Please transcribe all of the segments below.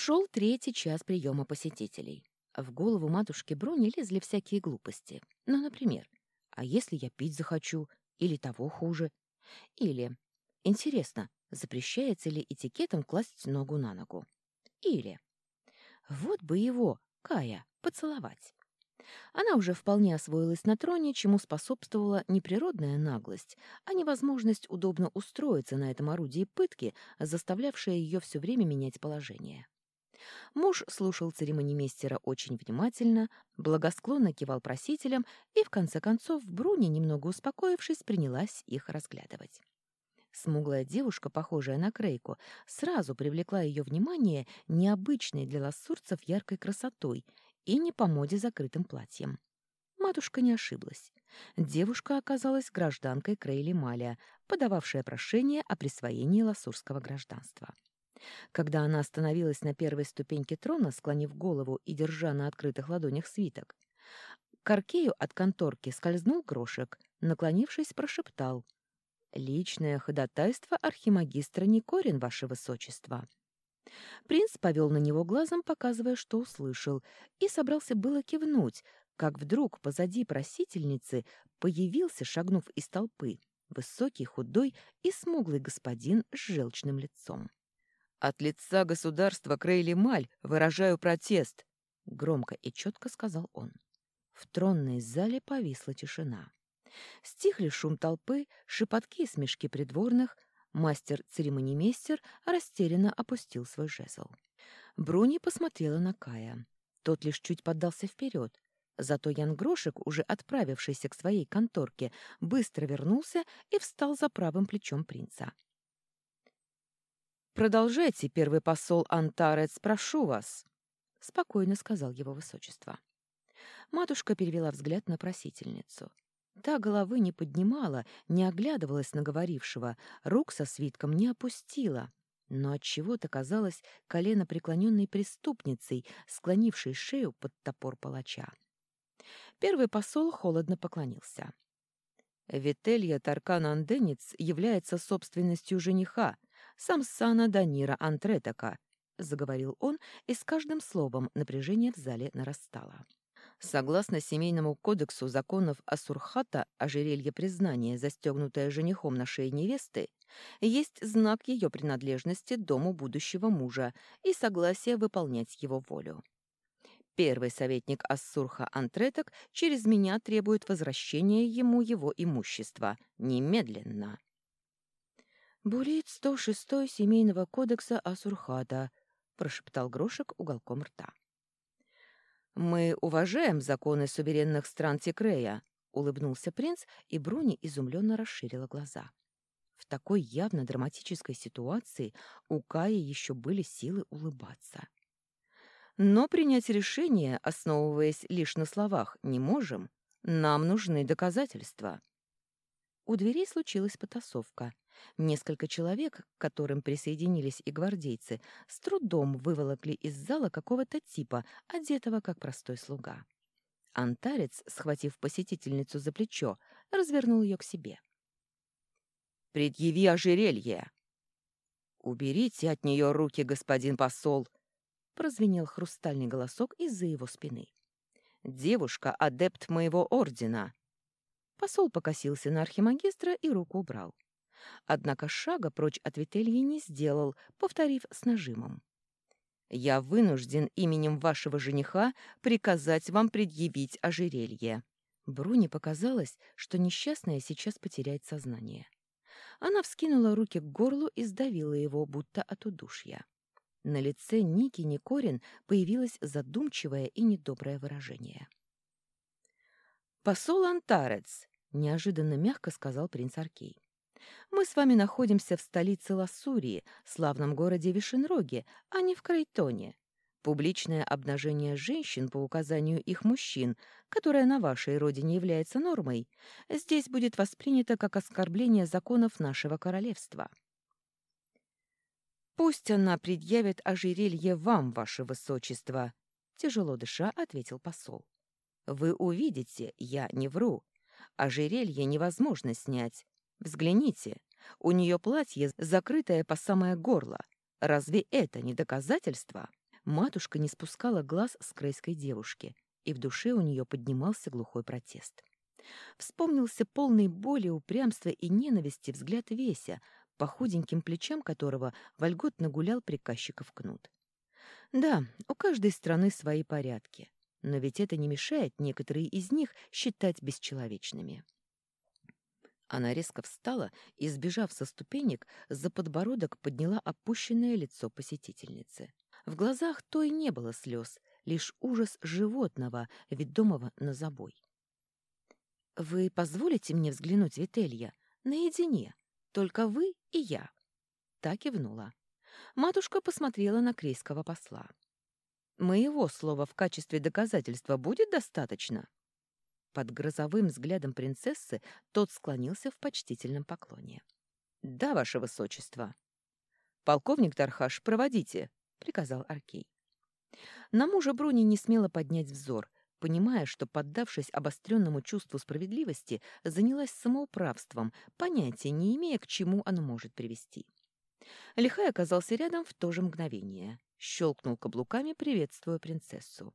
Шел третий час приема посетителей. В голову матушки Бруни лезли всякие глупости. Ну, например, а если я пить захочу? Или того хуже? Или, интересно, запрещается ли этикетом класть ногу на ногу? Или, вот бы его, Кая, поцеловать. Она уже вполне освоилась на троне, чему способствовала не природная наглость, а невозможность удобно устроиться на этом орудии пытки, заставлявшая ее все время менять положение. Муж слушал церемонимейстера очень внимательно, благосклонно кивал просителям и, в конце концов, Бруни, немного успокоившись, принялась их разглядывать. Смуглая девушка, похожая на Крейку, сразу привлекла ее внимание необычной для лассурцев яркой красотой и не по моде закрытым платьем. Матушка не ошиблась. Девушка оказалась гражданкой Крейли Малия, подававшая прошение о присвоении лассурского гражданства. Когда она остановилась на первой ступеньке трона, склонив голову и держа на открытых ладонях свиток, к Аркею от конторки скользнул грошек, наклонившись, прошептал «Личное ходатайство архимагистра Никорин, ваше высочество». Принц повел на него глазом, показывая, что услышал, и собрался было кивнуть, как вдруг позади просительницы появился, шагнув из толпы, высокий, худой и смуглый господин с желчным лицом. «От лица государства Крейли-Маль выражаю протест», — громко и четко сказал он. В тронной зале повисла тишина. Стихли шум толпы, шепотки и смешки придворных — Мастер-церемонимейстер растерянно опустил свой жезл. Бруни посмотрела на Кая. Тот лишь чуть поддался вперед. Зато Ян Грошек, уже отправившийся к своей конторке, быстро вернулся и встал за правым плечом принца. «Продолжайте, первый посол Антарец, прошу вас», — спокойно сказал его высочество. Матушка перевела взгляд на просительницу. Та головы не поднимала, не оглядывалась на говорившего, рук со свитком не опустила, но от чего то казалась колено преклоненной преступницей, склонившей шею под топор палача. Первый посол холодно поклонился. «Вителья Таркан-Анденец является собственностью жениха, Самсана Данира Антретака», — заговорил он, и с каждым словом напряжение в зале нарастало. Согласно Семейному кодексу законов Асурхата, ожерелье признания, застегнутое женихом на шее невесты, есть знак ее принадлежности дому будущего мужа и согласия выполнять его волю. Первый советник Ассурха Антреток через меня требует возвращения ему его имущества. Немедленно. «Булит 106 Семейного кодекса Асурхата», — прошептал Грошек уголком рта. «Мы уважаем законы суверенных стран Тикрея», — улыбнулся принц, и Бруни изумленно расширила глаза. В такой явно драматической ситуации у Каи еще были силы улыбаться. «Но принять решение, основываясь лишь на словах, не можем. Нам нужны доказательства». У дверей случилась потасовка. Несколько человек, к которым присоединились и гвардейцы, с трудом выволокли из зала какого-то типа, одетого как простой слуга. Антарец, схватив посетительницу за плечо, развернул ее к себе. «Предъяви ожерелье!» «Уберите от нее руки, господин посол!» прозвенел хрустальный голосок из-за его спины. «Девушка — адепт моего ордена!» Посол покосился на архимагистра и руку убрал. Однако шага прочь от Вительи не сделал, повторив с нажимом. «Я вынужден именем вашего жениха приказать вам предъявить ожерелье». Бруне показалось, что несчастная сейчас потеряет сознание. Она вскинула руки к горлу и сдавила его, будто от удушья. На лице Ники Никорин появилось задумчивое и недоброе выражение. «Посол Антарец!» — неожиданно мягко сказал принц Аркей. Мы с вами находимся в столице Лассурии, славном городе Вишенроге, а не в Крайтоне. Публичное обнажение женщин по указанию их мужчин, которое на вашей родине является нормой, здесь будет воспринято как оскорбление законов нашего королевства. «Пусть она предъявит ожерелье вам, ваше высочество», — тяжело дыша ответил посол. «Вы увидите, я не вру. Ожерелье невозможно снять, Взгляните, у нее платье, закрытое по самое горло. Разве это не доказательство? Матушка не спускала глаз с крейской девушки, и в душе у нее поднимался глухой протест. Вспомнился полный боли, упрямства и ненависти взгляд Веся, по худеньким плечам которого вольготно гулял приказчиков кнут. Да, у каждой страны свои порядки, но ведь это не мешает некоторые из них считать бесчеловечными. Она резко встала и, сбежав со ступенек, за подбородок подняла опущенное лицо посетительницы. В глазах той не было слез, лишь ужас животного, ведомого на забой. «Вы позволите мне взглянуть, Вителья, наедине, только вы и я?» Так и внула. Матушка посмотрела на крейского посла. «Моего слова в качестве доказательства будет достаточно?» Под грозовым взглядом принцессы тот склонился в почтительном поклоне. «Да, ваше высочество». «Полковник Тархаш, проводите», — приказал Аркей. На мужа Бруни не смело поднять взор, понимая, что, поддавшись обостренному чувству справедливости, занялась самоуправством, понятия не имея, к чему оно может привести. Лихай оказался рядом в то же мгновение. Щелкнул каблуками, приветствуя принцессу.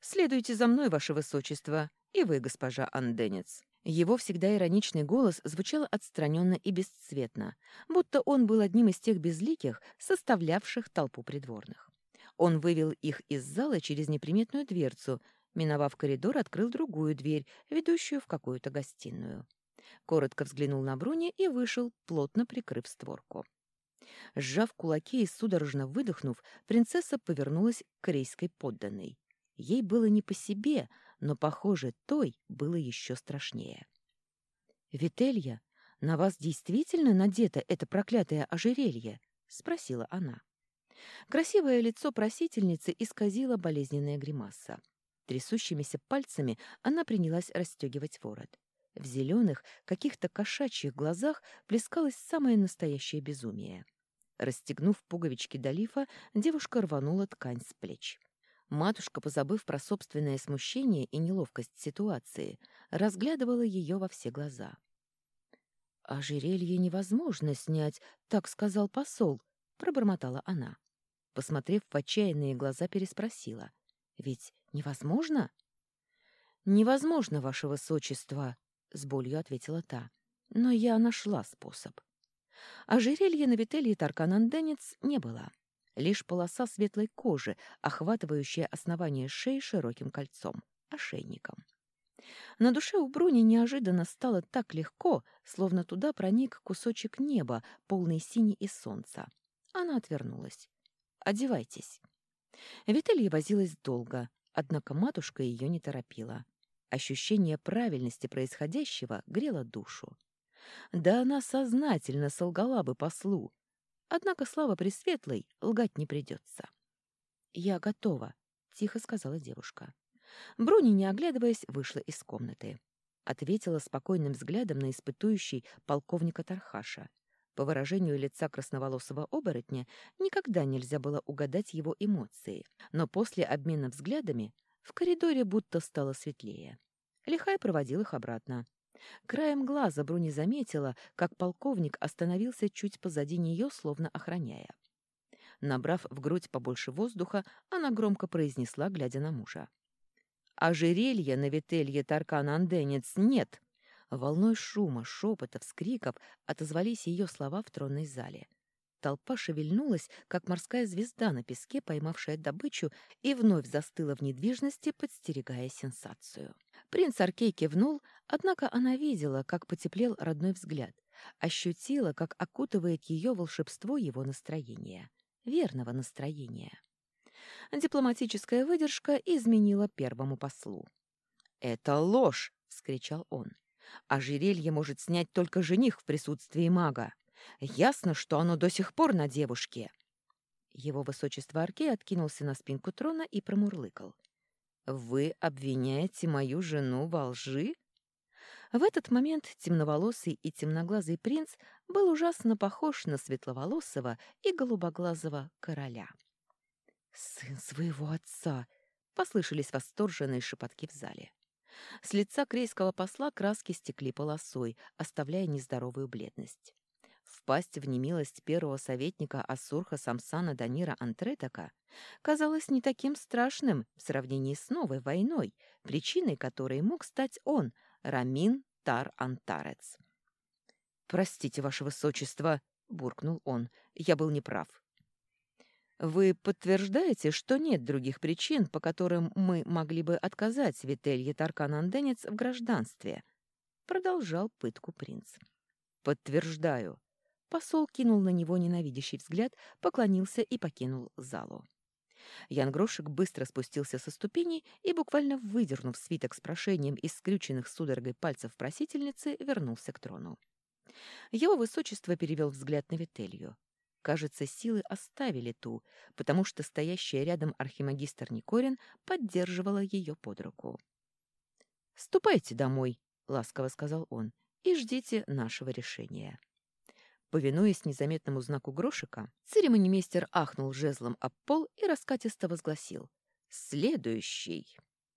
«Следуйте за мной, ваше высочество, и вы, госпожа Анденец». Его всегда ироничный голос звучал отстраненно и бесцветно, будто он был одним из тех безликих, составлявших толпу придворных. Он вывел их из зала через неприметную дверцу, миновав коридор, открыл другую дверь, ведущую в какую-то гостиную. Коротко взглянул на Бруни и вышел, плотно прикрыв створку. Сжав кулаки и судорожно выдохнув, принцесса повернулась к корейской подданной. Ей было не по себе, но, похоже, той было еще страшнее. «Вителья, на вас действительно надето это проклятое ожерелье?» — спросила она. Красивое лицо просительницы исказило болезненная гримаса. Трясущимися пальцами она принялась расстегивать ворот. В зеленых, каких-то кошачьих глазах плескалось самое настоящее безумие. Расстегнув пуговички до лифа, девушка рванула ткань с плеч. Матушка, позабыв про собственное смущение и неловкость ситуации, разглядывала ее во все глаза. «Ожерелье невозможно снять, так сказал посол», — пробормотала она. Посмотрев в отчаянные глаза, переспросила. «Ведь невозможно?» «Невозможно, ваше высочество», — с болью ответила та. «Но я нашла способ». Ожерелья на Вителье Таркананденец не было лишь полоса светлой кожи, охватывающая основание шеи широким кольцом, ошейником. На душе у Бруни неожиданно стало так легко, словно туда проник кусочек неба, полный синий и солнца. Она отвернулась. «Одевайтесь». Вителья возилась долго, однако матушка ее не торопила. Ощущение правильности происходящего грело душу. Да она сознательно солгала бы послу, Однако слава Пресветлой лгать не придется. «Я готова», — тихо сказала девушка. Бруни, не оглядываясь, вышла из комнаты. Ответила спокойным взглядом на испытующий полковника Тархаша. По выражению лица красноволосого оборотня никогда нельзя было угадать его эмоции, но после обмена взглядами в коридоре будто стало светлее. Лихай проводил их обратно. Краем глаза Бруни заметила, как полковник остановился чуть позади нее, словно охраняя. Набрав в грудь побольше воздуха, она громко произнесла, глядя на мужа. «Ожерелья на Вителье Таркан-Анденец нет!» Волной шума, шепота, вскриков отозвались ее слова в тронной зале. Толпа шевельнулась, как морская звезда на песке, поймавшая добычу, и вновь застыла в недвижности, подстерегая сенсацию. Принц Аркей кивнул, однако она видела, как потеплел родной взгляд, ощутила, как окутывает ее волшебство его настроения, верного настроения. Дипломатическая выдержка изменила первому послу. «Это ложь!» — вскричал он. «Ожерелье может снять только жених в присутствии мага. Ясно, что оно до сих пор на девушке. Его высочество Аркей откинулся на спинку трона и промурлыкал. «Вы обвиняете мою жену во лжи?» В этот момент темноволосый и темноглазый принц был ужасно похож на светловолосого и голубоглазого короля. «Сын своего отца!» — послышались восторженные шепотки в зале. С лица крейского посла краски стекли полосой, оставляя нездоровую бледность. Впасть в немилость первого советника Асурха Самсана Данира Антретака казалось не таким страшным в сравнении с новой войной, причиной которой мог стать он, Рамин Тар-Антарец. «Простите, ваше высочество», — буркнул он, — «я был неправ». «Вы подтверждаете, что нет других причин, по которым мы могли бы отказать Вителье Таркан-Анденец в гражданстве?» — продолжал пытку принц. «Подтверждаю». Посол кинул на него ненавидящий взгляд, поклонился и покинул залу. Ян Грошек быстро спустился со ступеней и, буквально выдернув свиток с прошением из скрюченных судорогой пальцев просительницы, вернулся к трону. Его высочество перевел взгляд на Вителью. Кажется, силы оставили ту, потому что стоящая рядом архимагистр Никорин поддерживала ее под руку. «Ступайте домой», — ласково сказал он, — «и ждите нашего решения». Повинуясь незаметному знаку грошика, церемонимейстер ахнул жезлом об пол и раскатисто возгласил «Следующий!»